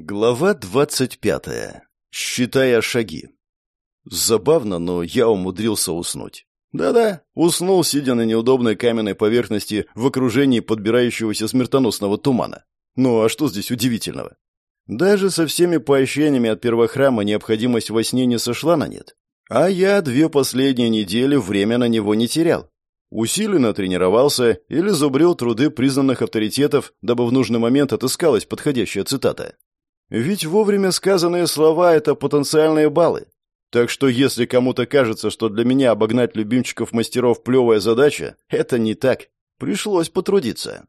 Глава двадцать пятая. Считая шаги. Забавно, но я умудрился уснуть. Да-да, уснул, сидя на неудобной каменной поверхности в окружении подбирающегося смертоносного тумана. Ну а что здесь удивительного? Даже со всеми поощрениями от первохрама необходимость во сне не сошла на нет. А я две последние недели время на него не терял. Усиленно тренировался или зубрил труды признанных авторитетов, дабы в нужный момент отыскалась подходящая цитата. Ведь вовремя сказанные слова — это потенциальные баллы. Так что если кому-то кажется, что для меня обогнать любимчиков мастеров плевая задача, это не так. Пришлось потрудиться.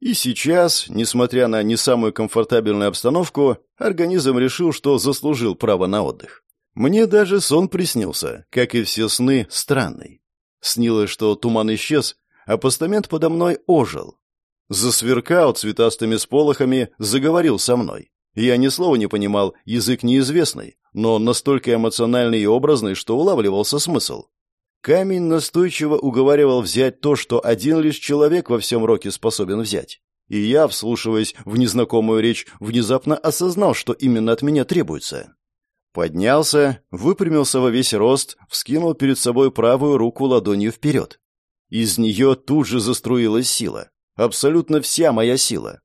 И сейчас, несмотря на не самую комфортабельную обстановку, организм решил, что заслужил право на отдых. Мне даже сон приснился, как и все сны, странный. Снилось, что туман исчез, а постамент подо мной ожил. Засверкал цветастыми сполохами, заговорил со мной. Я ни слова не понимал, язык неизвестный, но настолько эмоциональный и образный, что улавливался смысл. Камень настойчиво уговаривал взять то, что один лишь человек во всем роке способен взять. И я, вслушиваясь в незнакомую речь, внезапно осознал, что именно от меня требуется. Поднялся, выпрямился во весь рост, вскинул перед собой правую руку ладонью вперед. Из нее тут же заструилась сила. Абсолютно вся моя сила.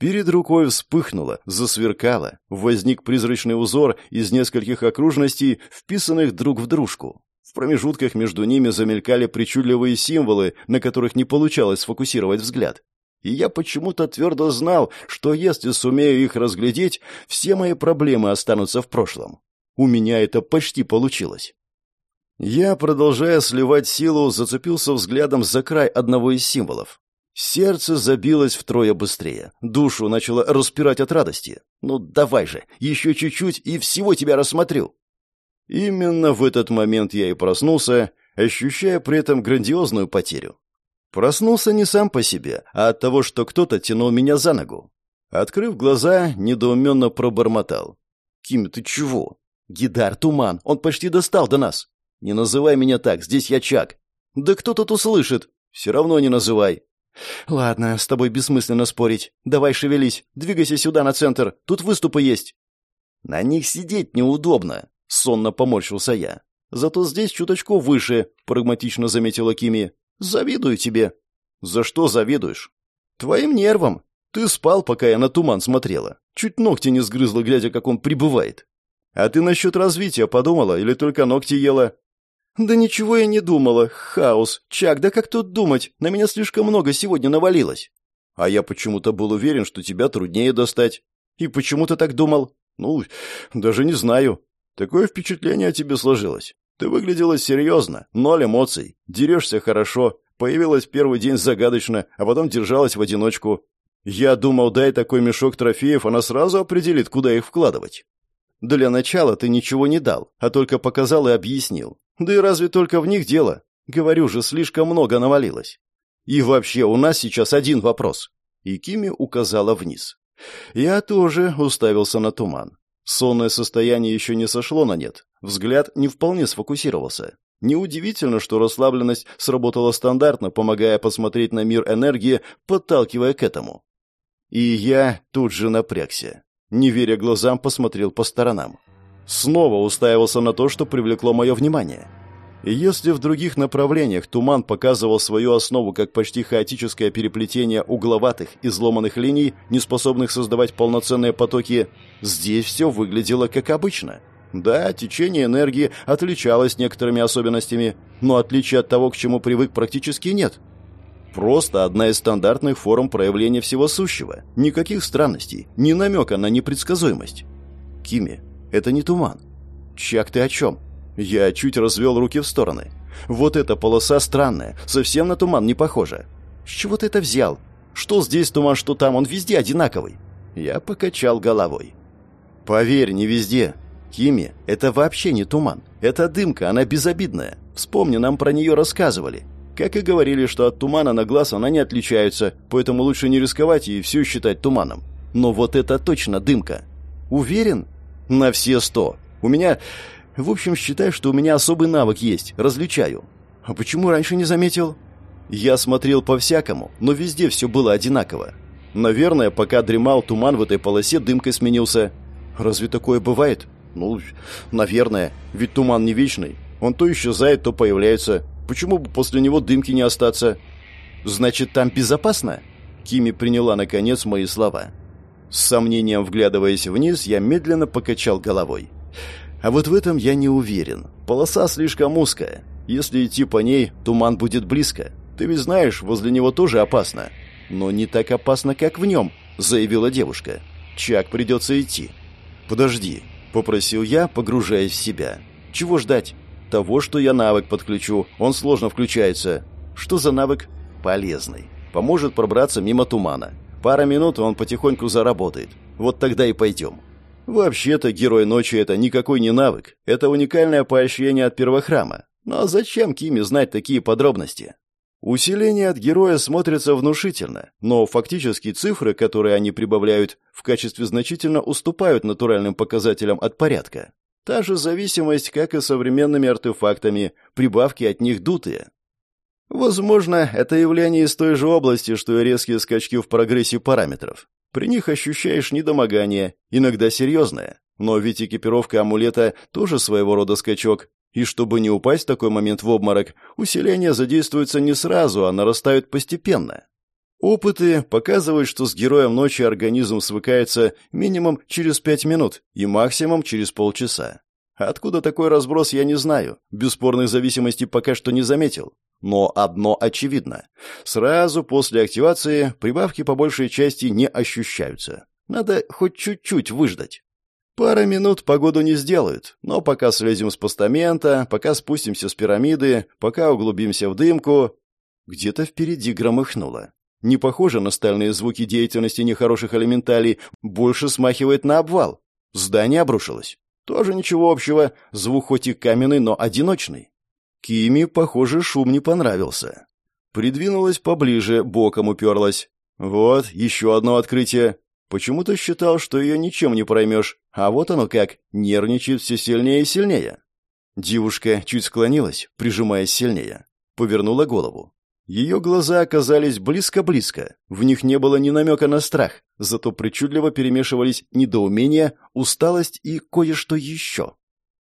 Перед рукой вспыхнуло, засверкало, возник призрачный узор из нескольких окружностей, вписанных друг в дружку. В промежутках между ними замелькали причудливые символы, на которых не получалось сфокусировать взгляд. И я почему-то твердо знал, что если сумею их разглядеть, все мои проблемы останутся в прошлом. У меня это почти получилось. Я, продолжая сливать силу, зацепился взглядом за край одного из символов. Сердце забилось втрое быстрее. Душу начало распирать от радости. «Ну давай же, еще чуть-чуть, и всего тебя рассмотрю!» Именно в этот момент я и проснулся, ощущая при этом грандиозную потерю. Проснулся не сам по себе, а от того, что кто-то тянул меня за ногу. Открыв глаза, недоуменно пробормотал. «Ким, ты чего?» «Гидар, туман, он почти достал до нас!» «Не называй меня так, здесь я Чак!» «Да кто тут услышит?» «Все равно не называй!» «Ладно, с тобой бессмысленно спорить. Давай шевелись, двигайся сюда, на центр. Тут выступы есть». «На них сидеть неудобно», — сонно поморщился я. «Зато здесь чуточку выше», — прагматично заметила Кими. «Завидую тебе». «За что завидуешь?» «Твоим нервам. Ты спал, пока я на туман смотрела. Чуть ногти не сгрызла, глядя, как он прибывает. А ты насчет развития подумала или только ногти ела?» «Да ничего я не думала. Хаос. Чак, да как тут думать? На меня слишком много сегодня навалилось». «А я почему-то был уверен, что тебя труднее достать». «И почему ты так думал?» «Ну, даже не знаю. Такое впечатление о тебе сложилось. Ты выглядела серьезно, ноль эмоций, дерешься хорошо, появилась первый день загадочно, а потом держалась в одиночку. Я думал, дай такой мешок трофеев, она сразу определит, куда их вкладывать». «Для начала ты ничего не дал, а только показал и объяснил. Да и разве только в них дело? Говорю же, слишком много навалилось. И вообще, у нас сейчас один вопрос. И Кими указала вниз. Я тоже уставился на туман. Сонное состояние еще не сошло на нет. Взгляд не вполне сфокусировался. Неудивительно, что расслабленность сработала стандартно, помогая посмотреть на мир энергии, подталкивая к этому. И я тут же напрягся. Не веря глазам, посмотрел по сторонам. Снова уставился на то, что привлекло мое внимание. И если в других направлениях туман показывал свою основу как почти хаотическое переплетение угловатых, изломанных линий, не способных создавать полноценные потоки, здесь все выглядело как обычно. Да, течение энергии отличалось некоторыми особенностями, но отличия от того, к чему привык, практически нет. Просто одна из стандартных форм проявления всего сущего. Никаких странностей, ни намека на непредсказуемость. Кими, это не туман. Чак, ты о чем? Я чуть развел руки в стороны. Вот эта полоса странная, совсем на туман не похожа. С чего ты это взял? Что здесь туман, что там, он везде одинаковый. Я покачал головой. Поверь, не везде. Кими, это вообще не туман. Это дымка, она безобидная. Вспомни, нам про нее рассказывали. Как и говорили, что от тумана на глаз она не отличается, поэтому лучше не рисковать и все считать туманом. Но вот это точно дымка. Уверен? На все сто. У меня... В общем, считай, что у меня особый навык есть. Различаю. А почему раньше не заметил? Я смотрел по-всякому, но везде все было одинаково. Наверное, пока дремал, туман в этой полосе дымкой сменился. Разве такое бывает? Ну, наверное. Ведь туман не вечный. Он то исчезает, то появляется. Почему бы после него дымки не остаться? Значит, там безопасно? Кими приняла, наконец, мои слова. С сомнением вглядываясь вниз, я медленно покачал головой. А вот в этом я не уверен. Полоса слишком узкая. Если идти по ней, туман будет близко. Ты ведь знаешь, возле него тоже опасно. Но не так опасно, как в нем, заявила девушка. Чак придется идти. Подожди, попросил я, погружаясь в себя. Чего ждать? Того, что я навык подключу. Он сложно включается. Что за навык? Полезный. Поможет пробраться мимо тумана. Пара минут, он потихоньку заработает. Вот тогда и пойдем. Вообще-то герой ночи это никакой не навык. Это уникальное поощрение от первохрама. Но зачем Киме знать такие подробности? Усиление от героя смотрится внушительно, но фактически цифры, которые они прибавляют, в качестве значительно уступают натуральным показателям от порядка. Та же зависимость, как и современными артефактами, прибавки от них дутые. Возможно, это явление из той же области, что и резкие скачки в прогрессе параметров. При них ощущаешь недомогание, иногда серьезное. Но ведь экипировка амулета тоже своего рода скачок. И чтобы не упасть в такой момент в обморок, усиление задействуется не сразу, а нарастают постепенно. Опыты показывают, что с героем ночи организм свыкается минимум через пять минут и максимум через полчаса. Откуда такой разброс, я не знаю. Бесспорной зависимости пока что не заметил. Но одно очевидно. Сразу после активации прибавки по большей части не ощущаются. Надо хоть чуть-чуть выждать. Пара минут погоду не сделают, но пока слезем с постамента, пока спустимся с пирамиды, пока углубимся в дымку... Где-то впереди громыхнуло. Не похоже на стальные звуки деятельности нехороших элементалей, больше смахивает на обвал. Здание обрушилось. Тоже ничего общего, звук хоть и каменный, но одиночный. Кими, похоже, шум не понравился. Придвинулась поближе, боком уперлась. Вот, еще одно открытие. Почему-то считал, что ее ничем не проймешь, а вот оно как, нервничает все сильнее и сильнее. Девушка чуть склонилась, прижимаясь сильнее. Повернула голову. Ее глаза оказались близко-близко. В них не было ни намека на страх, зато причудливо перемешивались недоумение, усталость и кое-что еще.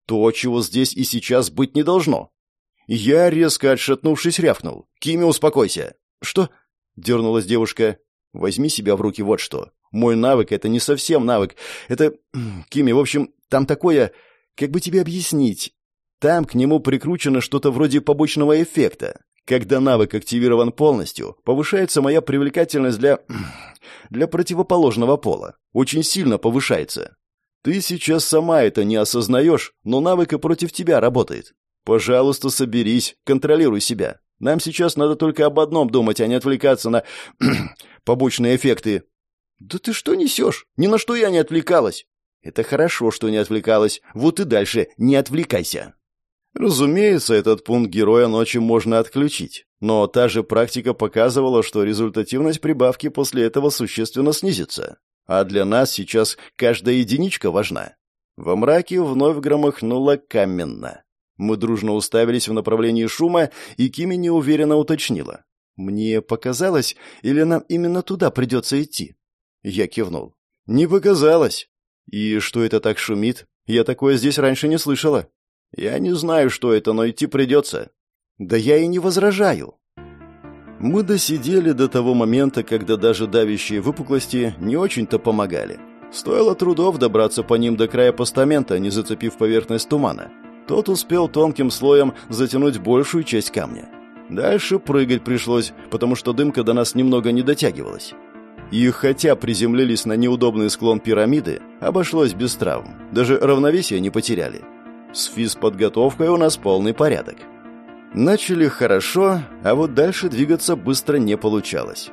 То, чего здесь и сейчас быть не должно. Я, резко отшатнувшись, рявкнул. «Кими, успокойся!» «Что?» — дернулась девушка. «Возьми себя в руки, вот что. Мой навык — это не совсем навык. Это... Кими, в общем, там такое... Как бы тебе объяснить? Там к нему прикручено что-то вроде побочного эффекта. Когда навык активирован полностью, повышается моя привлекательность для... для противоположного пола. Очень сильно повышается. Ты сейчас сама это не осознаешь, но навык и против тебя работает. Пожалуйста, соберись, контролируй себя. Нам сейчас надо только об одном думать, а не отвлекаться на побочные эффекты. Да ты что несешь? Ни на что я не отвлекалась. Это хорошо, что не отвлекалась. Вот и дальше не отвлекайся. Разумеется, этот пункт героя ночи можно отключить, но та же практика показывала, что результативность прибавки после этого существенно снизится. А для нас сейчас каждая единичка важна. Во мраке вновь громыхнуло каменно. Мы дружно уставились в направлении шума, и Кими неуверенно уточнила. «Мне показалось, или нам именно туда придется идти?» Я кивнул. «Не показалось. И что это так шумит? Я такое здесь раньше не слышала. Я не знаю, что это, но идти придется». «Да я и не возражаю». Мы досидели до того момента, когда даже давящие выпуклости не очень-то помогали. Стоило трудов добраться по ним до края постамента, не зацепив поверхность тумана. Тот успел тонким слоем затянуть большую часть камня. Дальше прыгать пришлось, потому что дымка до нас немного не дотягивалась. И хотя приземлились на неудобный склон пирамиды, обошлось без травм. Даже равновесие не потеряли. С физподготовкой у нас полный порядок. Начали хорошо, а вот дальше двигаться быстро не получалось.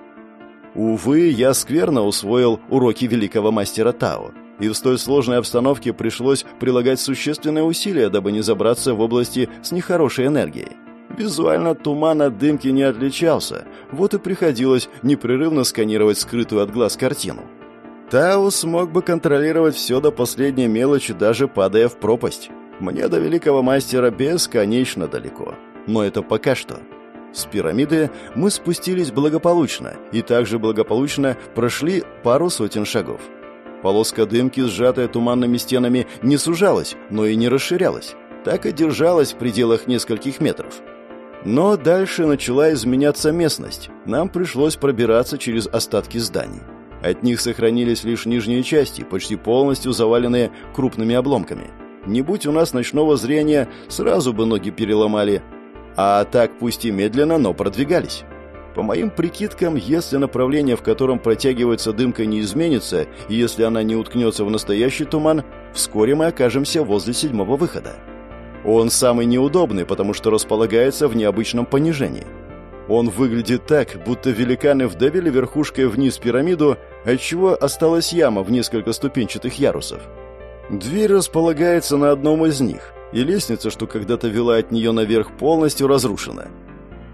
Увы, я скверно усвоил уроки великого мастера Тао и в столь сложной обстановке пришлось прилагать существенные усилия, дабы не забраться в области с нехорошей энергией. Визуально туман от дымки не отличался, вот и приходилось непрерывно сканировать скрытую от глаз картину. Тау смог бы контролировать все до последней мелочи, даже падая в пропасть. Мне до великого мастера бесконечно далеко. Но это пока что. С пирамиды мы спустились благополучно и также благополучно прошли пару сотен шагов. Полоска дымки, сжатая туманными стенами, не сужалась, но и не расширялась. Так и держалась в пределах нескольких метров. Но дальше начала изменяться местность. Нам пришлось пробираться через остатки зданий. От них сохранились лишь нижние части, почти полностью заваленные крупными обломками. Не будь у нас ночного зрения, сразу бы ноги переломали. А так пусть и медленно, но продвигались. По моим прикидкам, если направление, в котором протягивается дымка, не изменится, и если она не уткнется в настоящий туман, вскоре мы окажемся возле седьмого выхода. Он самый неудобный, потому что располагается в необычном понижении. Он выглядит так, будто великаны вдавили верхушкой вниз пирамиду, отчего осталась яма в несколько ступенчатых ярусов. Дверь располагается на одном из них, и лестница, что когда-то вела от нее наверх, полностью разрушена.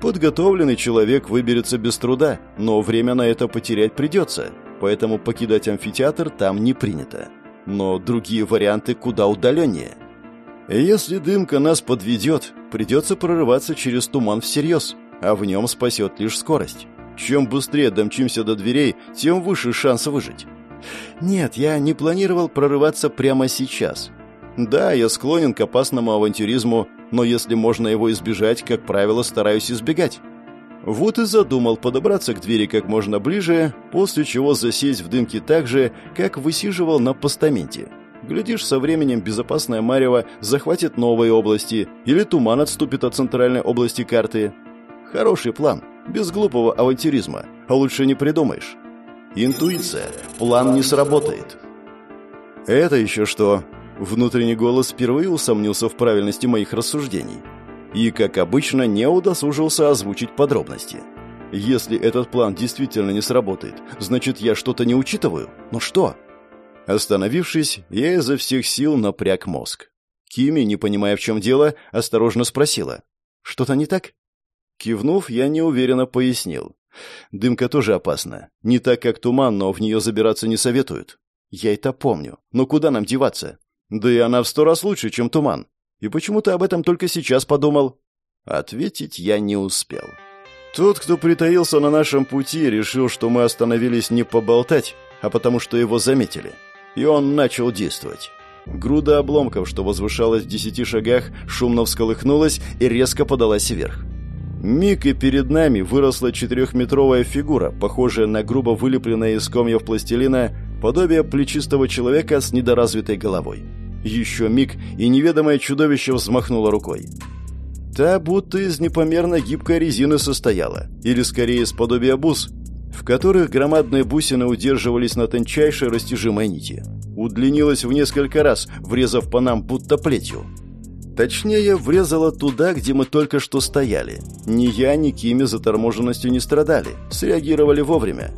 Подготовленный человек выберется без труда, но время на это потерять придется, поэтому покидать амфитеатр там не принято. Но другие варианты куда удаленнее. Если дымка нас подведет, придется прорываться через туман всерьез – а в нем спасет лишь скорость. Чем быстрее домчимся до дверей, тем выше шанс выжить. Нет, я не планировал прорываться прямо сейчас. Да, я склонен к опасному авантюризму, но если можно его избежать, как правило, стараюсь избегать. Вот и задумал подобраться к двери как можно ближе, после чего засесть в дымке так же, как высиживал на постаменте. Глядишь, со временем безопасная Марева захватит новые области, или туман отступит от центральной области карты. Хороший план, без глупого авантюризма, а лучше не придумаешь. Интуиция. План не сработает. Это еще что? Внутренний голос впервые усомнился в правильности моих рассуждений. И, как обычно, не удосужился озвучить подробности. Если этот план действительно не сработает, значит, я что-то не учитываю? Но что? Остановившись, я изо всех сил напряг мозг. Кими, не понимая, в чем дело, осторожно спросила. «Что-то не так?» Кивнув, я неуверенно пояснил. Дымка тоже опасна. Не так, как туман, но в нее забираться не советуют. Я это помню. Но куда нам деваться? Да и она в сто раз лучше, чем туман. И почему ты об этом только сейчас подумал? Ответить я не успел. Тот, кто притаился на нашем пути, решил, что мы остановились не поболтать, а потому что его заметили. И он начал действовать. Груда обломков, что возвышалась в десяти шагах, шумно всколыхнулась и резко подалась вверх. Миг и перед нами выросла четырехметровая фигура, похожая на грубо вылепленное из комьев пластилина подобие плечистого человека с недоразвитой головой. Еще миг, и неведомое чудовище взмахнуло рукой. Та будто из непомерно гибкой резины состояла, или скорее из подобия бус, в которых громадные бусины удерживались на тончайшей растяжимой нити. Удлинилась в несколько раз, врезав по нам будто плетью. Точнее, врезала туда, где мы только что стояли. Ни я, ни Кими заторможенностью не страдали, среагировали вовремя.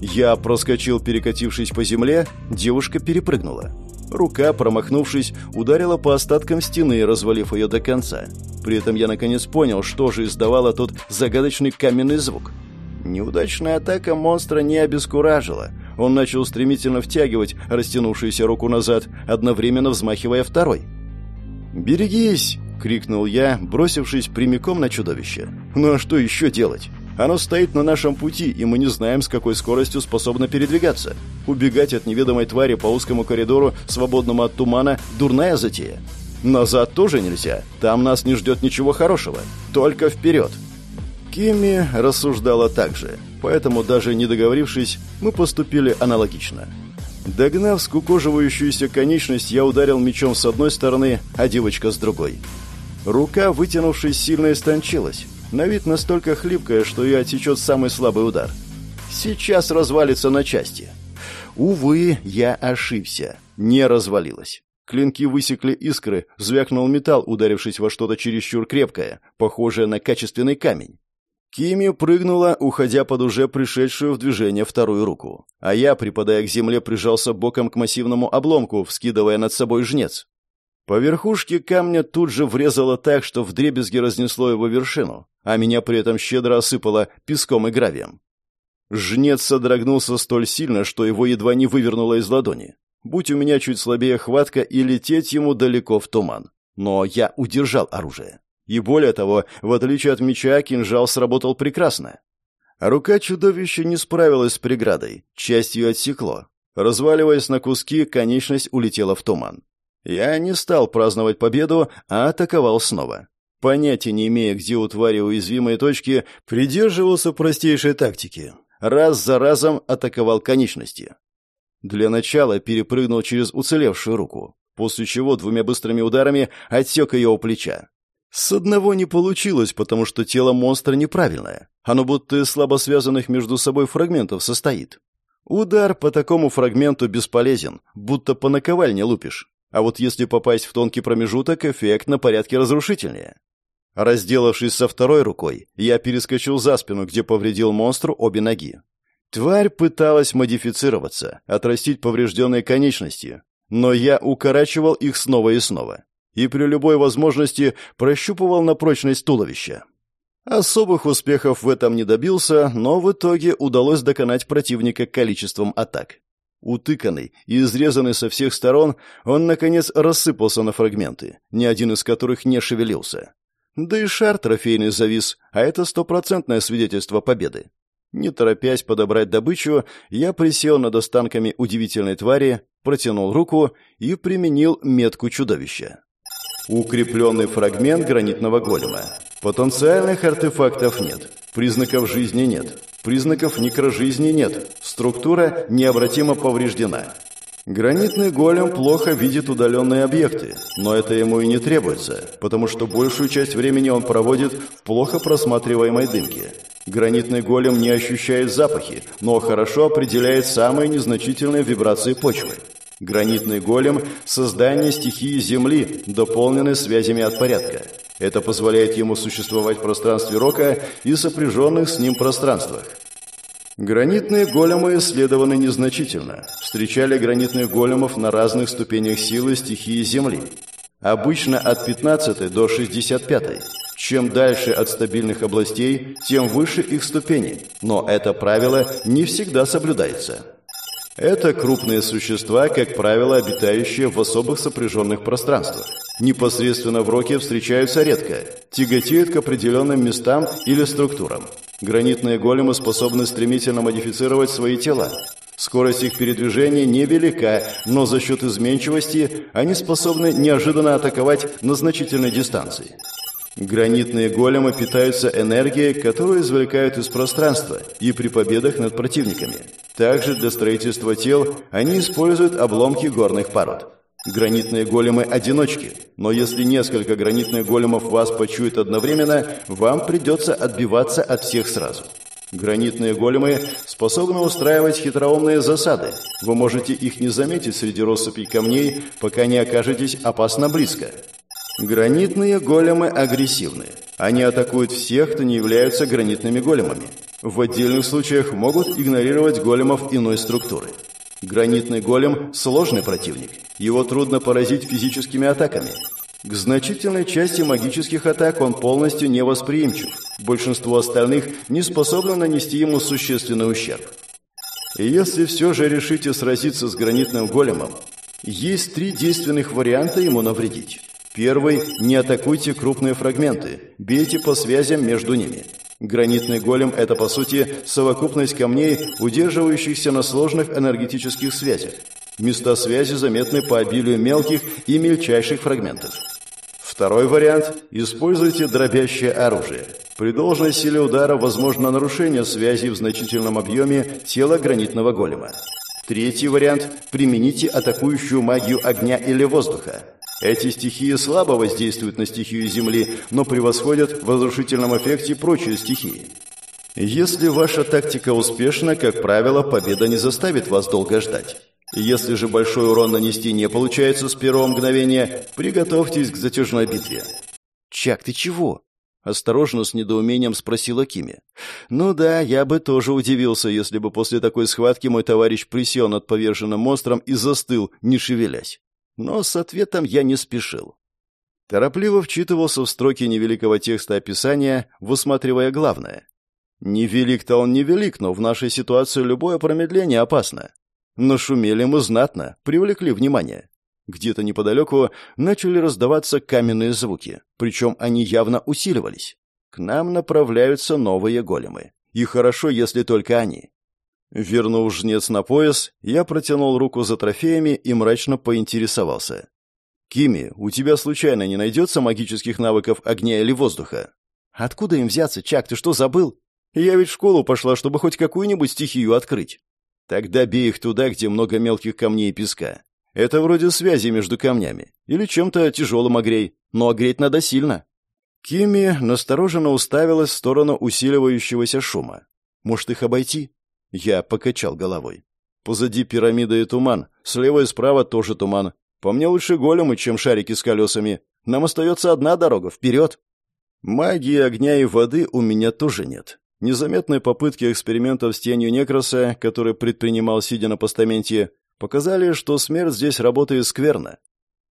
Я проскочил, перекатившись по земле, девушка перепрыгнула. Рука, промахнувшись, ударила по остаткам стены, развалив ее до конца. При этом я наконец понял, что же издавало тот загадочный каменный звук. Неудачная атака монстра не обескуражила. Он начал стремительно втягивать растянувшуюся руку назад, одновременно взмахивая второй – «Берегись!» — крикнул я, бросившись прямиком на чудовище. «Ну а что еще делать? Оно стоит на нашем пути, и мы не знаем, с какой скоростью способно передвигаться. Убегать от неведомой твари по узкому коридору, свободному от тумана, дурная затея. Назад тоже нельзя, там нас не ждет ничего хорошего. Только вперед!» Кимми рассуждала так же, поэтому, даже не договорившись, мы поступили аналогично. Догнав скукоживающуюся конечность, я ударил мечом с одной стороны, а девочка с другой. Рука, вытянувшись, сильно истончилась. На вид настолько хлипкая, что ее отсечет самый слабый удар. Сейчас развалится на части. Увы, я ошибся. Не развалилась. Клинки высекли искры, звякнул металл, ударившись во что-то чересчур крепкое, похожее на качественный камень. Кими прыгнула, уходя под уже пришедшую в движение вторую руку. А я, припадая к земле, прижался боком к массивному обломку, вскидывая над собой жнец. По верхушке камня тут же врезало так, что вдребезги разнесло его вершину, а меня при этом щедро осыпало песком и гравием. Жнец содрогнулся столь сильно, что его едва не вывернуло из ладони. Будь у меня чуть слабее хватка, и лететь ему далеко в туман. Но я удержал оружие. И более того, в отличие от меча, кинжал сработал прекрасно. Рука чудовища не справилась с преградой, часть ее отсекло. Разваливаясь на куски, конечность улетела в туман. Я не стал праздновать победу, а атаковал снова. Понятия не имея, где у твари уязвимые точки, придерживался простейшей тактики. Раз за разом атаковал конечности. Для начала перепрыгнул через уцелевшую руку, после чего двумя быстрыми ударами отсек ее у плеча. С одного не получилось, потому что тело монстра неправильное. Оно будто из слабо связанных между собой фрагментов состоит. Удар по такому фрагменту бесполезен, будто по наковальне лупишь. А вот если попасть в тонкий промежуток, эффект на порядке разрушительнее. Разделавшись со второй рукой, я перескочил за спину, где повредил монстру обе ноги. Тварь пыталась модифицироваться, отрастить поврежденные конечности, но я укорачивал их снова и снова и при любой возможности прощупывал на прочность туловища. Особых успехов в этом не добился, но в итоге удалось доконать противника количеством атак. Утыканный и изрезанный со всех сторон, он, наконец, рассыпался на фрагменты, ни один из которых не шевелился. Да и шар трофейный завис, а это стопроцентное свидетельство победы. Не торопясь подобрать добычу, я присел над останками удивительной твари, протянул руку и применил метку чудовища. Укрепленный фрагмент гранитного голема. Потенциальных артефактов нет. Признаков жизни нет. Признаков некрожизни нет. Структура необратимо повреждена. Гранитный голем плохо видит удаленные объекты, но это ему и не требуется, потому что большую часть времени он проводит в плохо просматриваемой дымке. Гранитный голем не ощущает запахи, но хорошо определяет самые незначительные вибрации почвы. Гранитный голем – создание стихии Земли, дополненной связями от порядка. Это позволяет ему существовать в пространстве Рока и сопряженных с ним пространствах. Гранитные големы исследованы незначительно. Встречали гранитных големов на разных ступенях силы стихии Земли. Обычно от 15 до 65. Чем дальше от стабильных областей, тем выше их ступени. Но это правило не всегда соблюдается. Это крупные существа, как правило, обитающие в особых сопряженных пространствах. Непосредственно в роке встречаются редко, тяготеют к определенным местам или структурам. Гранитные големы способны стремительно модифицировать свои тела. Скорость их передвижения невелика, но за счет изменчивости они способны неожиданно атаковать на значительной дистанции. Гранитные големы питаются энергией, которую извлекают из пространства и при победах над противниками. Также для строительства тел они используют обломки горных пород. Гранитные големы – одиночки, но если несколько гранитных големов вас почуют одновременно, вам придется отбиваться от всех сразу. Гранитные големы способны устраивать хитроумные засады. Вы можете их не заметить среди россыпей камней, пока не окажетесь опасно близко. Гранитные големы агрессивны. Они атакуют всех, кто не являются гранитными големами. В отдельных случаях могут игнорировать големов иной структуры. Гранитный голем – сложный противник. Его трудно поразить физическими атаками. К значительной части магических атак он полностью невосприимчив. Большинство остальных не способно нанести ему существенный ущерб. Если все же решите сразиться с гранитным големом, есть три действенных варианта ему навредить. Первый – не атакуйте крупные фрагменты, бейте по связям между ними. Гранитный голем – это, по сути, совокупность камней, удерживающихся на сложных энергетических связях. Места связи заметны по обилию мелких и мельчайших фрагментов. Второй вариант – используйте дробящее оружие. При должной силе удара возможно нарушение связи в значительном объеме тела гранитного голема. Третий вариант – примените атакующую магию огня или воздуха. Эти стихии слабо воздействуют на стихию Земли, но превосходят в разрушительном эффекте прочие стихии. Если ваша тактика успешна, как правило, победа не заставит вас долго ждать. Если же большой урон нанести не получается с первого мгновения, приготовьтесь к затяжной битве. «Чак, ты чего?» Осторожно, с недоумением спросила Кими. «Ну да, я бы тоже удивился, если бы после такой схватки мой товарищ присел над поверженным монстром и застыл, не шевелясь. Но с ответом я не спешил. Торопливо вчитывался в строки невеликого текста описания, высматривая главное. Невелик-то он невелик, но в нашей ситуации любое промедление опасно. Нашумели мы знатно, привлекли внимание. Где-то неподалеку начали раздаваться каменные звуки, причем они явно усиливались. К нам направляются новые големы. И хорошо, если только они. Вернув жнец на пояс, я протянул руку за трофеями и мрачно поинтересовался. «Кими, у тебя случайно не найдется магических навыков огня или воздуха?» «Откуда им взяться, Чак, ты что, забыл? Я ведь в школу пошла, чтобы хоть какую-нибудь стихию открыть». «Тогда бей их туда, где много мелких камней и песка. Это вроде связи между камнями. Или чем-то тяжелым огрей. Но огреть надо сильно». Кими настороженно уставилась в сторону усиливающегося шума. «Может, их обойти?» Я покачал головой. Позади пирамида и туман, слева и справа тоже туман. По мне лучше големы, чем шарики с колесами. Нам остается одна дорога, вперед!» Магии огня и воды у меня тоже нет. Незаметные попытки экспериментов с тенью Некроса, который предпринимал, сидя на постаменте, показали, что смерть здесь работает скверно.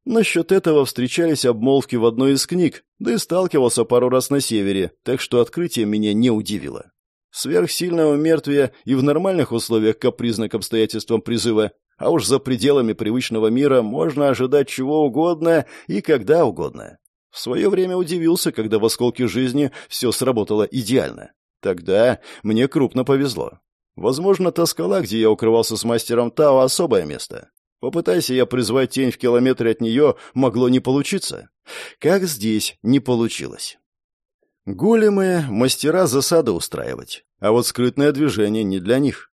Насчет этого встречались обмолвки в одной из книг, да и сталкивался пару раз на севере, так что открытие меня не удивило. Сверхсильного мертвия и в нормальных условиях капризно к обстоятельствам призыва, а уж за пределами привычного мира можно ожидать чего угодно и когда угодно. В свое время удивился, когда в осколке жизни все сработало идеально. Тогда мне крупно повезло. Возможно, та скала, где я укрывался с мастером Тао, особое место. Попытайся я призвать тень в километре от нее, могло не получиться. Как здесь не получилось. Големы — мастера засады устраивать, а вот скрытное движение не для них.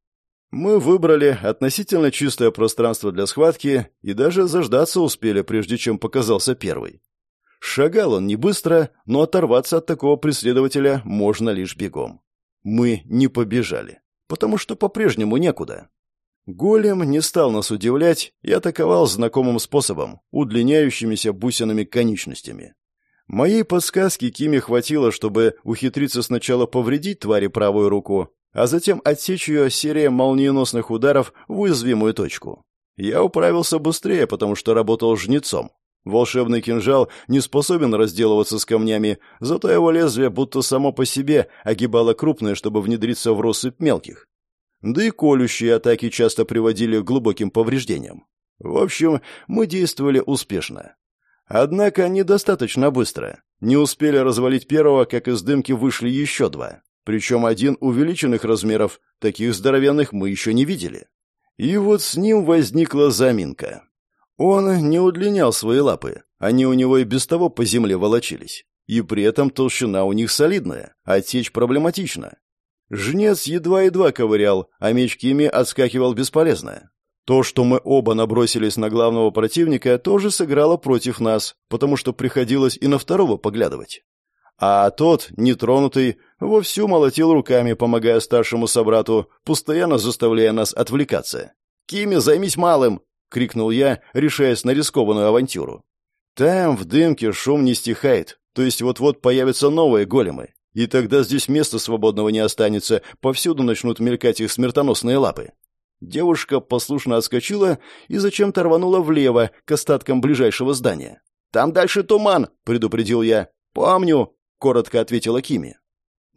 Мы выбрали относительно чистое пространство для схватки и даже заждаться успели, прежде чем показался первый. Шагал он не быстро, но оторваться от такого преследователя можно лишь бегом. Мы не побежали, потому что по-прежнему некуда. Голем не стал нас удивлять и атаковал знакомым способом, удлиняющимися бусинами конечностями. Моей подсказки Киме хватило, чтобы ухитриться сначала повредить твари правую руку, а затем отсечь ее серией молниеносных ударов в уязвимую точку. Я управился быстрее, потому что работал жнецом, Волшебный кинжал не способен разделываться с камнями, зато его лезвие будто само по себе огибало крупное, чтобы внедриться в россыпь мелких. Да и колющие атаки часто приводили к глубоким повреждениям. В общем, мы действовали успешно. Однако недостаточно быстро. Не успели развалить первого, как из дымки вышли еще два. Причем один увеличенных размеров, таких здоровенных мы еще не видели. И вот с ним возникла заминка. Он не удлинял свои лапы, они у него и без того по земле волочились. И при этом толщина у них солидная, а течь проблематична. Жнец едва-едва ковырял, а меч Кими отскакивал бесполезно. То, что мы оба набросились на главного противника, тоже сыграло против нас, потому что приходилось и на второго поглядывать. А тот, нетронутый, вовсю молотил руками, помогая старшему собрату, постоянно заставляя нас отвлекаться. «Кими, займись малым!» — крикнул я, решаясь на рискованную авантюру. «Там, в дымке, шум не стихает, то есть вот-вот появятся новые големы, и тогда здесь места свободного не останется, повсюду начнут мелькать их смертоносные лапы». Девушка послушно отскочила и зачем-то рванула влево, к остаткам ближайшего здания. «Там дальше туман», — предупредил я. «Помню», — коротко ответила Кими.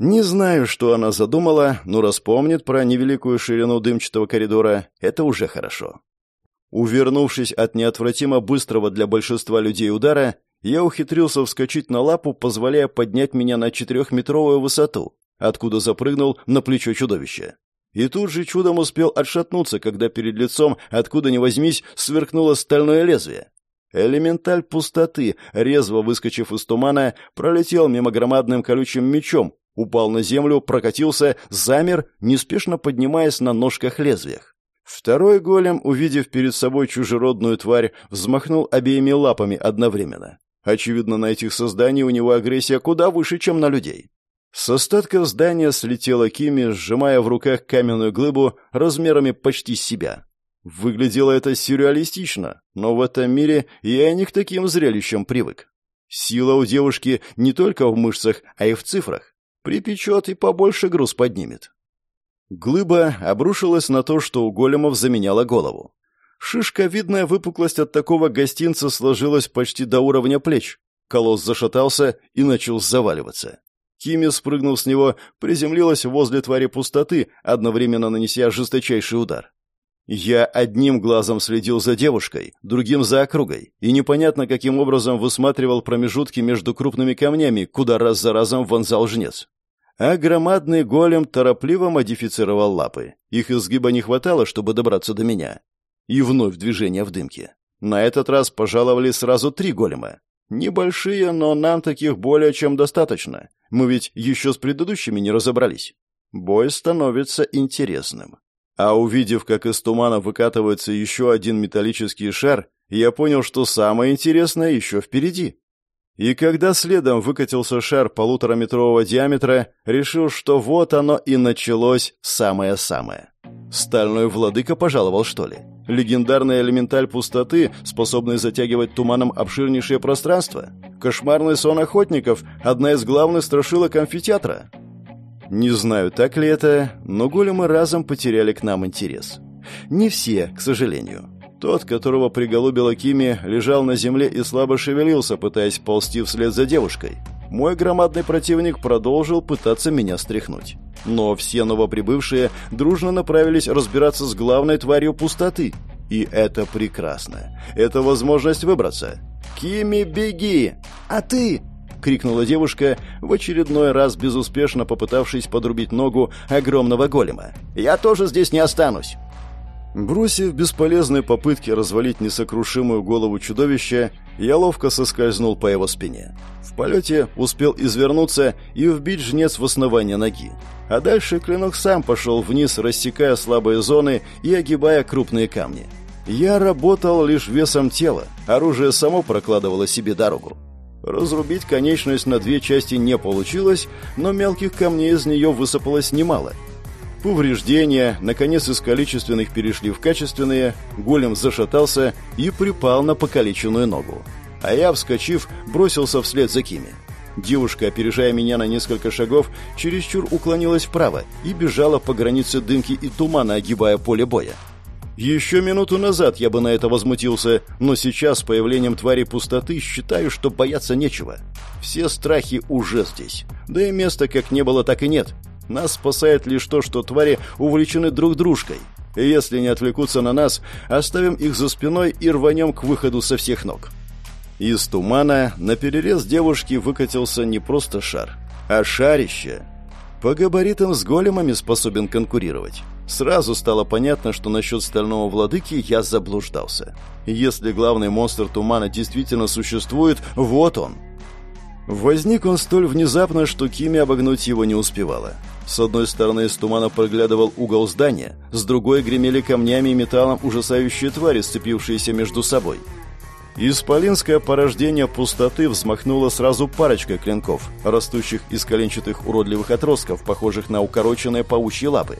Не знаю, что она задумала, но распомнит про невеликую ширину дымчатого коридора. Это уже хорошо. Увернувшись от неотвратимо быстрого для большинства людей удара, я ухитрился вскочить на лапу, позволяя поднять меня на четырехметровую высоту, откуда запрыгнул на плечо чудовища. И тут же чудом успел отшатнуться, когда перед лицом, откуда ни возьмись, сверкнуло стальное лезвие. Элементаль пустоты, резво выскочив из тумана, пролетел мимо громадным колючим мечом, упал на землю, прокатился, замер, неспешно поднимаясь на ножках-лезвиях. Второй голем, увидев перед собой чужеродную тварь, взмахнул обеими лапами одновременно. Очевидно, на этих созданий у него агрессия куда выше, чем на людей. С остатков здания слетела Кими, сжимая в руках каменную глыбу размерами почти себя. Выглядело это сюрреалистично, но в этом мире я не к таким зрелищам привык. Сила у девушки не только в мышцах, а и в цифрах. Припечет и побольше груз поднимет. Глыба обрушилась на то, что у големов заменяла голову. Шишковидная выпуклость от такого гостинца сложилась почти до уровня плеч. Колосс зашатался и начал заваливаться. Кими, спрыгнув с него, приземлилась возле твари пустоты, одновременно нанеся жесточайший удар. Я одним глазом следил за девушкой, другим за округой, и непонятно каким образом высматривал промежутки между крупными камнями, куда раз за разом вонзал жнец. А громадный голем торопливо модифицировал лапы. Их изгиба не хватало, чтобы добраться до меня. И вновь движение в дымке. На этот раз пожаловали сразу три голема. Небольшие, но нам таких более чем достаточно. Мы ведь еще с предыдущими не разобрались. Бой становится интересным. А увидев, как из тумана выкатывается еще один металлический шар, я понял, что самое интересное еще впереди. И когда следом выкатился шар полутораметрового диаметра, решил, что вот оно и началось самое-самое. Стальной владыка пожаловал, что ли? Легендарный элементаль пустоты, способный затягивать туманом обширнейшее пространство? Кошмарный сон охотников – одна из главных страшилок амфитеатра? Не знаю, так ли это, но големы разом потеряли к нам интерес. Не все, к сожалению. Тот, которого приголубила Кими, лежал на земле и слабо шевелился, пытаясь ползти вслед за девушкой. Мой громадный противник продолжил пытаться меня стряхнуть. Но все новоприбывшие дружно направились разбираться с главной тварью пустоты. И это прекрасно. Это возможность выбраться. «Кими, беги! А ты?» — крикнула девушка, в очередной раз безуспешно попытавшись подрубить ногу огромного голема. «Я тоже здесь не останусь!» Бросив бесполезные попытки развалить несокрушимую голову чудовища, я ловко соскользнул по его спине. В полете успел извернуться и вбить жнец в основание ноги. А дальше клинок сам пошел вниз, рассекая слабые зоны и огибая крупные камни. Я работал лишь весом тела, оружие само прокладывало себе дорогу. Разрубить конечность на две части не получилось, но мелких камней из нее высыпалось немало. Повреждения, наконец, из количественных перешли в качественные, голем зашатался и припал на покалеченную ногу. А я, вскочив, бросился вслед за Кими. Девушка, опережая меня на несколько шагов, чересчур уклонилась вправо и бежала по границе дымки и тумана, огибая поле боя. Еще минуту назад я бы на это возмутился, но сейчас с появлением твари пустоты считаю, что бояться нечего. Все страхи уже здесь. Да и места как не было, так и нет. Нас спасает лишь то, что твари увлечены друг дружкой. И если не отвлекутся на нас, оставим их за спиной и рванем к выходу со всех ног. Из тумана на перерез девушки выкатился не просто шар, а шарище. По габаритам с големами способен конкурировать. Сразу стало понятно, что насчет стального владыки я заблуждался. Если главный монстр тумана действительно существует, вот он. Возник он столь внезапно, что Кими обогнуть его не успевала. С одной стороны из тумана проглядывал угол здания, с другой гремели камнями и металлом ужасающие твари, сцепившиеся между собой. Исполинское порождение пустоты взмахнуло сразу парочкой клинков, растущих из коленчатых уродливых отростков, похожих на укороченные паучьи лапы.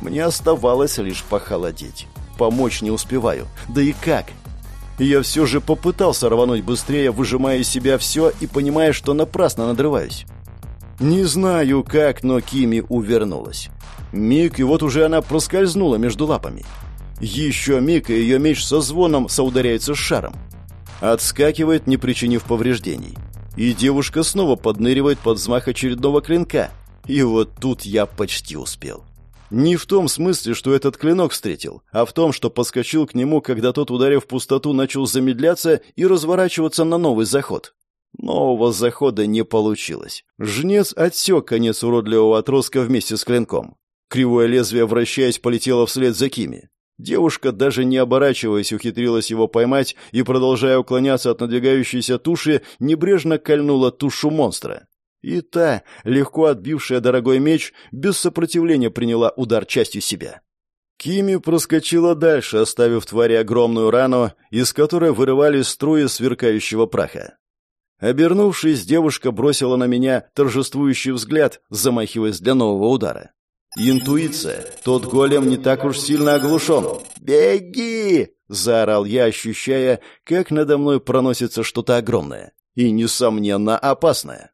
Мне оставалось лишь похолодеть. Помочь не успеваю. Да и как? Я все же попытался рвануть быстрее, выжимая из себя все и понимая, что напрасно надрываюсь. Не знаю как, но Кими увернулась. Миг, и вот уже она проскользнула между лапами. Еще миг, и ее меч со звоном соударяется с шаром. Отскакивает, не причинив повреждений. И девушка снова подныривает под взмах очередного клинка. И вот тут я почти успел. Не в том смысле, что этот клинок встретил, а в том, что подскочил к нему, когда тот, ударив пустоту, начал замедляться и разворачиваться на новый заход. Нового захода не получилось. Жнец отсек конец уродливого отростка вместе с клинком. Кривое лезвие, вращаясь, полетело вслед за Кими. Девушка, даже не оборачиваясь, ухитрилась его поймать и, продолжая уклоняться от надвигающейся туши, небрежно кольнула тушу монстра. И та, легко отбившая дорогой меч, без сопротивления приняла удар частью себя. Кими проскочила дальше, оставив твари огромную рану, из которой вырывались струи сверкающего праха. Обернувшись, девушка бросила на меня торжествующий взгляд, замахиваясь для нового удара. Интуиция. Тот голем не так уж сильно оглушен. «Беги!» — заорал я, ощущая, как надо мной проносится что-то огромное. И, несомненно, опасное.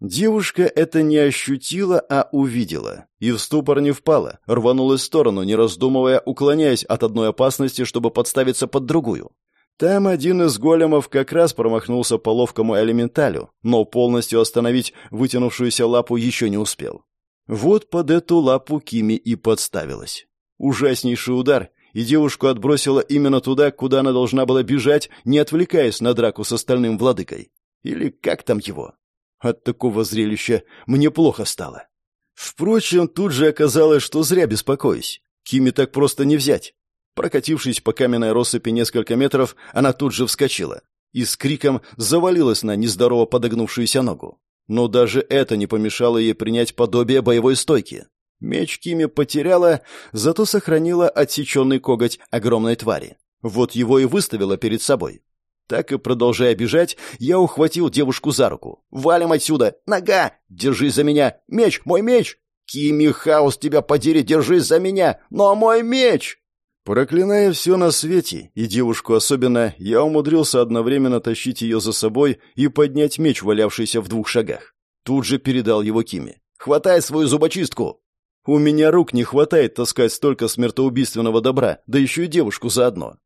Девушка это не ощутила, а увидела. И в ступор не впала, рванулась в сторону, не раздумывая, уклоняясь от одной опасности, чтобы подставиться под другую. Там один из големов как раз промахнулся по ловкому элементалю, но полностью остановить вытянувшуюся лапу еще не успел. Вот под эту лапу Кими и подставилась. Ужаснейший удар, и девушку отбросило именно туда, куда она должна была бежать, не отвлекаясь на драку с остальным владыкой. Или как там его? От такого зрелища мне плохо стало. Впрочем, тут же оказалось, что зря беспокоюсь. Кими так просто не взять. Прокатившись по каменной россыпи несколько метров, она тут же вскочила и с криком завалилась на нездорово подогнувшуюся ногу. Но даже это не помешало ей принять подобие боевой стойки. Меч Кими потеряла, зато сохранила отсеченный коготь огромной твари. Вот его и выставила перед собой. Так и продолжая бежать, я ухватил девушку за руку. «Валим отсюда! Нога! Держись за меня! Меч! Мой меч! Кими Хаус, тебя подери! Держись за меня! Но мой меч!» Проклиная все на свете, и девушку особенно, я умудрился одновременно тащить ее за собой и поднять меч, валявшийся в двух шагах. Тут же передал его Кими. «Хватай свою зубочистку!» «У меня рук не хватает таскать столько смертоубийственного добра, да еще и девушку заодно.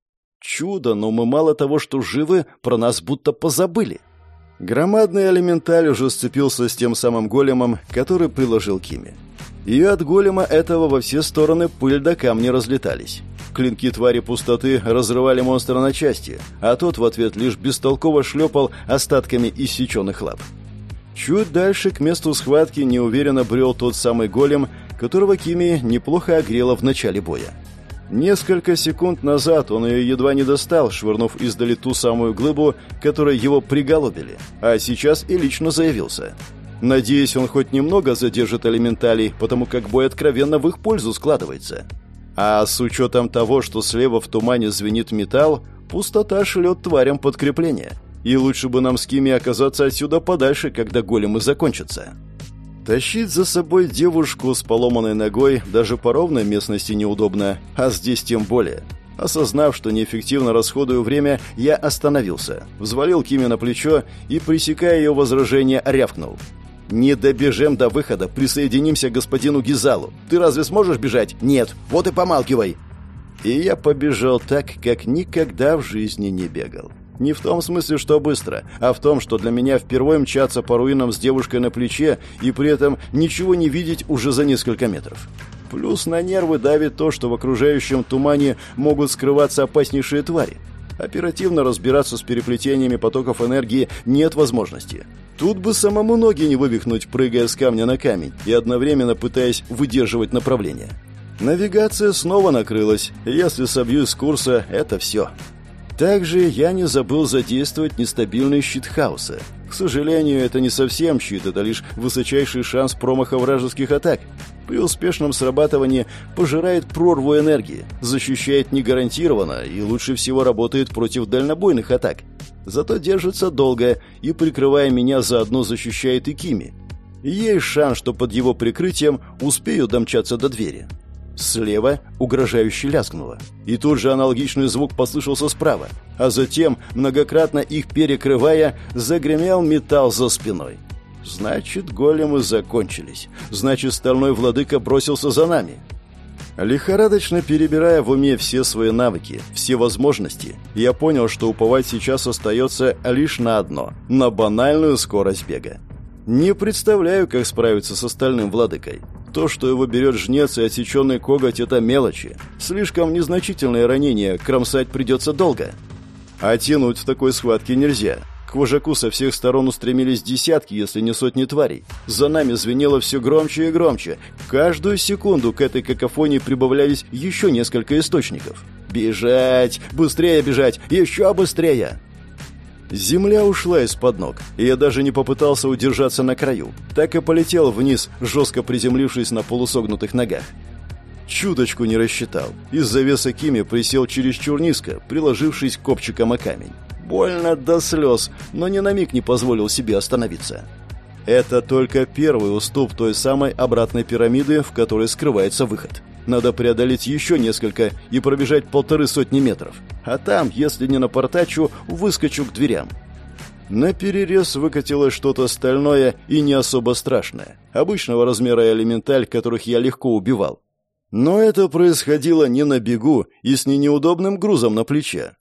Чудо, но мы мало того, что живы, про нас будто позабыли. Громадный элементаль уже сцепился с тем самым големом, который приложил Кими. И от голема этого во все стороны пыль до камни разлетались. Клинки твари пустоты разрывали монстра на части, а тот в ответ лишь бестолково шлепал остатками иссеченных лап. Чуть дальше к месту схватки неуверенно брел тот самый голем, которого Кими неплохо огрела в начале боя. Несколько секунд назад он ее едва не достал, швырнув издали ту самую глыбу, которой его приголубили, а сейчас и лично заявился. Надеюсь, он хоть немного задержит элементалей, потому как бой откровенно в их пользу складывается. А с учетом того, что слева в тумане звенит металл, пустота шлет тварям подкрепление. И лучше бы нам с Кими оказаться отсюда подальше, когда големы закончатся. Тащить за собой девушку с поломанной ногой даже по ровной местности неудобно, а здесь тем более. Осознав, что неэффективно расходую время, я остановился, взвалил Кими на плечо и, пресекая ее возражение, рявкнул. «Не добежим до выхода, присоединимся к господину Гизалу. Ты разве сможешь бежать? Нет. Вот и помалкивай!» И я побежал так, как никогда в жизни не бегал. Не в том смысле, что быстро, а в том, что для меня впервые мчаться по руинам с девушкой на плече и при этом ничего не видеть уже за несколько метров. Плюс на нервы давит то, что в окружающем тумане могут скрываться опаснейшие твари. Оперативно разбираться с переплетениями потоков энергии нет возможности. Тут бы самому ноги не вывихнуть, прыгая с камня на камень и одновременно пытаясь выдерживать направление. Навигация снова накрылась. Если собью с курса, это все. Также я не забыл задействовать нестабильный щит хаоса. К сожалению, это не совсем щит, это лишь высочайший шанс промаха вражеских атак. При успешном срабатывании пожирает прорву энергии, защищает не гарантированно и лучше всего работает против дальнобойных атак. Зато держится долго и, прикрывая меня, заодно защищает и Кими. Есть шанс, что под его прикрытием успею домчаться до двери. Слева угрожающе лязгнуло. И тут же аналогичный звук послышался справа. А затем, многократно их перекрывая, загремел металл за спиной. Значит, големы закончились. Значит, стальной владыка бросился за нами. Лихорадочно перебирая в уме все свои навыки, все возможности, я понял, что уповать сейчас остается лишь на одно – на банальную скорость бега. Не представляю, как справиться с остальным владыкой. То, что его берет жнец и отсеченный коготь, это мелочи. Слишком незначительное ранение, кромсать придется долго. А тянуть в такой схватке нельзя. К вожаку со всех сторон устремились десятки, если не сотни тварей. За нами звенело все громче и громче. Каждую секунду к этой какофонии прибавлялись еще несколько источников. «Бежать! Быстрее бежать! Еще быстрее!» Земля ушла из-под ног, и я даже не попытался удержаться на краю. Так и полетел вниз, жестко приземлившись на полусогнутых ногах. Чуточку не рассчитал. Из-за веса Кими присел чересчур низко, приложившись копчиком о камень. Больно до слез, но ни на миг не позволил себе остановиться. Это только первый уступ той самой обратной пирамиды, в которой скрывается выход. Надо преодолеть еще несколько и пробежать полторы сотни метров. А там, если не напортачу, выскочу к дверям. На перерез выкатилось что-то стальное и не особо страшное. Обычного размера элементаль, которых я легко убивал. Но это происходило не на бегу и с не неудобным грузом на плече.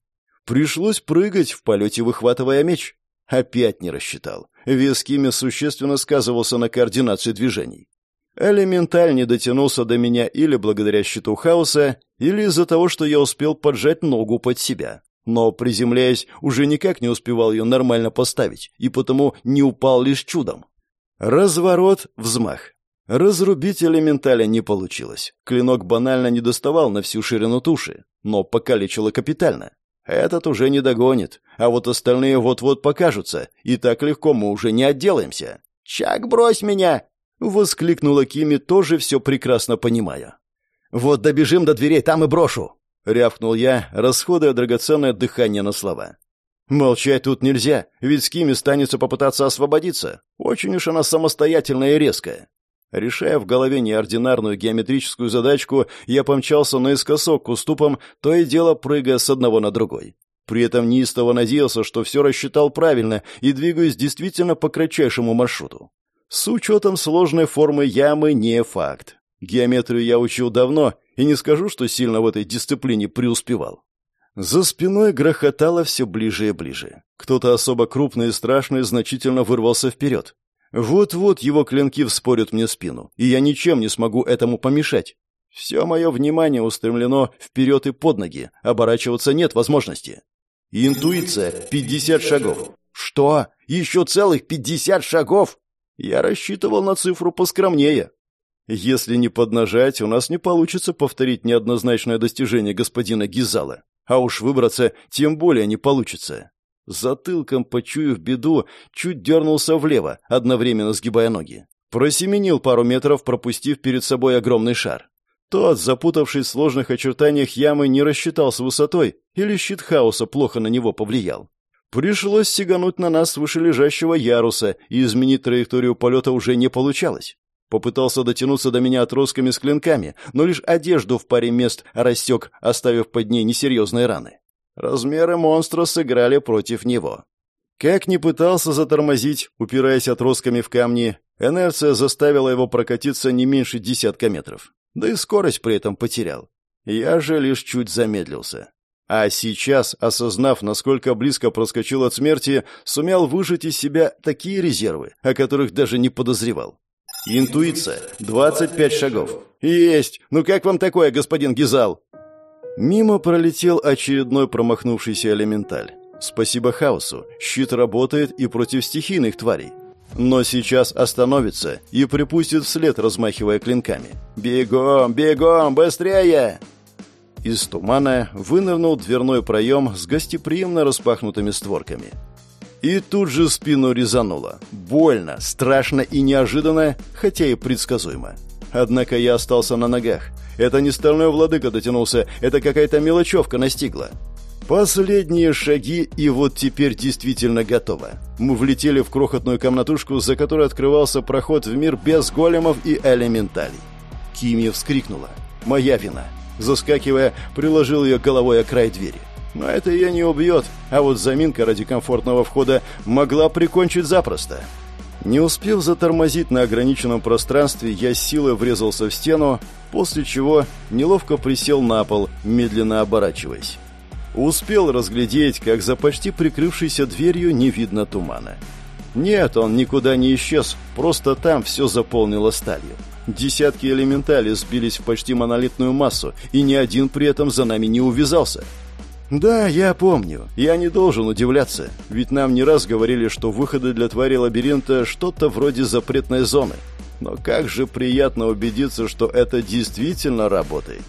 Пришлось прыгать, в полете выхватывая меч. Опять не рассчитал. Вес Кими существенно сказывался на координации движений. Элементаль не дотянулся до меня или благодаря щиту хаоса, или из-за того, что я успел поджать ногу под себя. Но, приземляясь, уже никак не успевал ее нормально поставить, и потому не упал лишь чудом. Разворот, взмах. Разрубить элементаля не получилось. Клинок банально не доставал на всю ширину туши, но покалечило капитально. Этот уже не догонит, а вот остальные вот-вот покажутся, и так легко мы уже не отделаемся. «Чак, брось меня!» — воскликнула Кими, тоже все прекрасно понимая. «Вот добежим до дверей, там и брошу!» — рявкнул я, расходуя драгоценное дыхание на слова. «Молчать тут нельзя, ведь с Кими станется попытаться освободиться. Очень уж она самостоятельная и резкая». Решая в голове неординарную геометрическую задачку, я помчался наискосок к уступам, то и дело прыгая с одного на другой. При этом неистово надеялся, что все рассчитал правильно и двигаюсь действительно по кратчайшему маршруту. С учетом сложной формы ямы не факт. Геометрию я учил давно, и не скажу, что сильно в этой дисциплине преуспевал. За спиной грохотало все ближе и ближе. Кто-то особо крупный и страшный значительно вырвался вперед. Вот-вот его клинки вспорят мне спину, и я ничем не смогу этому помешать. Все мое внимание устремлено вперед и под ноги, оборачиваться нет возможности. Интуиция — 50 шагов. Что? Еще целых 50 шагов? Я рассчитывал на цифру поскромнее. Если не поднажать, у нас не получится повторить неоднозначное достижение господина Гизала. А уж выбраться тем более не получится. Затылком, почуяв беду, чуть дернулся влево, одновременно сгибая ноги. Просеменил пару метров, пропустив перед собой огромный шар. Тот, запутавшись в сложных очертаниях ямы, не рассчитал с высотой, или щит хаоса плохо на него повлиял. Пришлось сигануть на нас с вышележащего яруса, и изменить траекторию полета уже не получалось. Попытался дотянуться до меня отростками с клинками, но лишь одежду в паре мест рассек, оставив под ней несерьезные раны. Размеры монстра сыграли против него. Как ни пытался затормозить, упираясь отростками в камни, инерция заставила его прокатиться не меньше десятка метров. Да и скорость при этом потерял. Я же лишь чуть замедлился. А сейчас, осознав, насколько близко проскочил от смерти, сумел выжать из себя такие резервы, о которых даже не подозревал. Интуиция. 25 шагов. Есть. Ну как вам такое, господин Гизал? Мимо пролетел очередной промахнувшийся элементаль. Спасибо хаосу. Щит работает и против стихийных тварей. Но сейчас остановится и припустит вслед, размахивая клинками. «Бегом, бегом, быстрее!» Из тумана вынырнул дверной проем с гостеприимно распахнутыми створками. И тут же спину резануло. Больно, страшно и неожиданно, хотя и предсказуемо. Однако я остался на ногах. Это не стальной владыка дотянулся, это какая-то мелочевка настигла. Последние шаги, и вот теперь действительно готово. Мы влетели в крохотную комнатушку, за которой открывался проход в мир без големов и элементалей. Кими вскрикнула. «Моя вина!» Заскакивая, приложил ее головой о край двери. Но это ее не убьет, а вот заминка ради комфортного входа могла прикончить запросто. Не успев затормозить на ограниченном пространстве, я силой врезался в стену, после чего неловко присел на пол, медленно оборачиваясь. Успел разглядеть, как за почти прикрывшейся дверью не видно тумана. Нет, он никуда не исчез, просто там все заполнило сталью. Десятки элементалей сбились в почти монолитную массу, и ни один при этом за нами не увязался. Да, я помню. Я не должен удивляться, ведь нам не раз говорили, что выходы для твари лабиринта что-то вроде запретной зоны. Но как же приятно убедиться, что это действительно работает.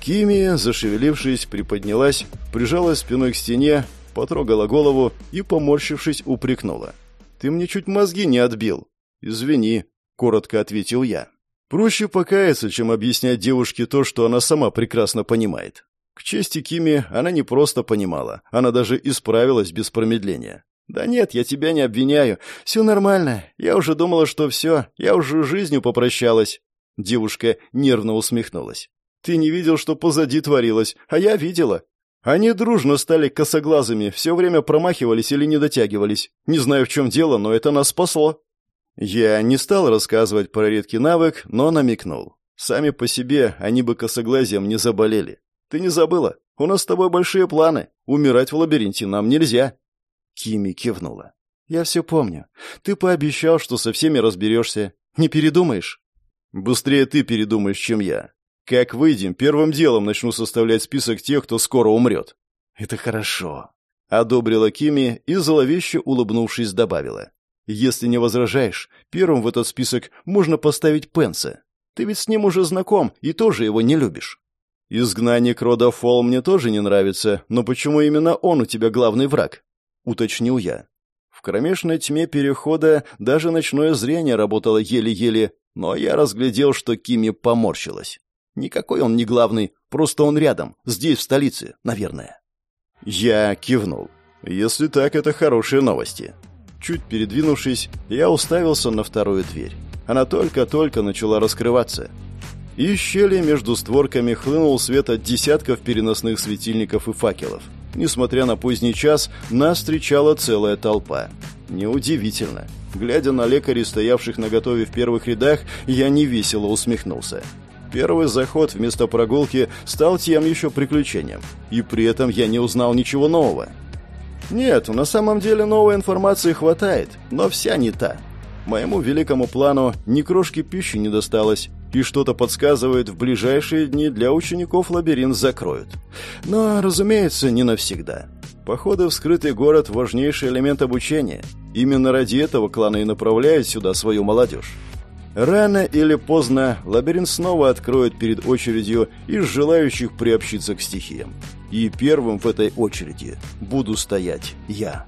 Кими, зашевелившись, приподнялась, прижалась спиной к стене, потрогала голову и, поморщившись, упрекнула. «Ты мне чуть мозги не отбил». «Извини», — коротко ответил я. Проще покаяться, чем объяснять девушке то, что она сама прекрасно понимает. К чести Кими, она не просто понимала, она даже исправилась без промедления. «Да нет, я тебя не обвиняю. Все нормально. Я уже думала, что все. Я уже жизнью попрощалась». Девушка нервно усмехнулась. «Ты не видел, что позади творилось, а я видела. Они дружно стали косоглазыми, все время промахивались или не дотягивались. Не знаю, в чем дело, но это нас спасло». Я не стал рассказывать про редкий навык, но намекнул. Сами по себе они бы косоглазием не заболели. Ты не забыла? У нас с тобой большие планы. Умирать в лабиринте нам нельзя. Кими кивнула. Я все помню. Ты пообещал, что со всеми разберешься. Не передумаешь? Быстрее ты передумаешь, чем я. Как выйдем, первым делом начну составлять список тех, кто скоро умрет». «Это хорошо», — одобрила Кими и, зловеще улыбнувшись, добавила. «Если не возражаешь, первым в этот список можно поставить Пенса. Ты ведь с ним уже знаком и тоже его не любишь». «Изгнанник рода Фол мне тоже не нравится, но почему именно он у тебя главный враг?» — уточнил я. В кромешной тьме перехода даже ночное зрение работало еле-еле, но я разглядел, что Кими поморщилась. Никакой он не главный, просто он рядом, здесь, в столице, наверное. Я кивнул. Если так, это хорошие новости. Чуть передвинувшись, я уставился на вторую дверь. Она только-только начала раскрываться. Из щели между створками хлынул свет от десятков переносных светильников и факелов. Несмотря на поздний час, нас встречала целая толпа. Неудивительно. Глядя на лекарей, стоявших наготове в первых рядах, я невесело усмехнулся. Первый заход вместо прогулки стал тем еще приключением. И при этом я не узнал ничего нового. Нет, на самом деле новой информации хватает, но вся не та. Моему великому плану ни крошки пищи не досталось, и что-то подсказывает, в ближайшие дни для учеников лабиринт закроют. Но, разумеется, не навсегда. Походы в скрытый город – важнейший элемент обучения. Именно ради этого кланы и направляют сюда свою молодежь. Рано или поздно лабиринт снова откроет перед очередью из желающих приобщиться к стихиям. И первым в этой очереди буду стоять я.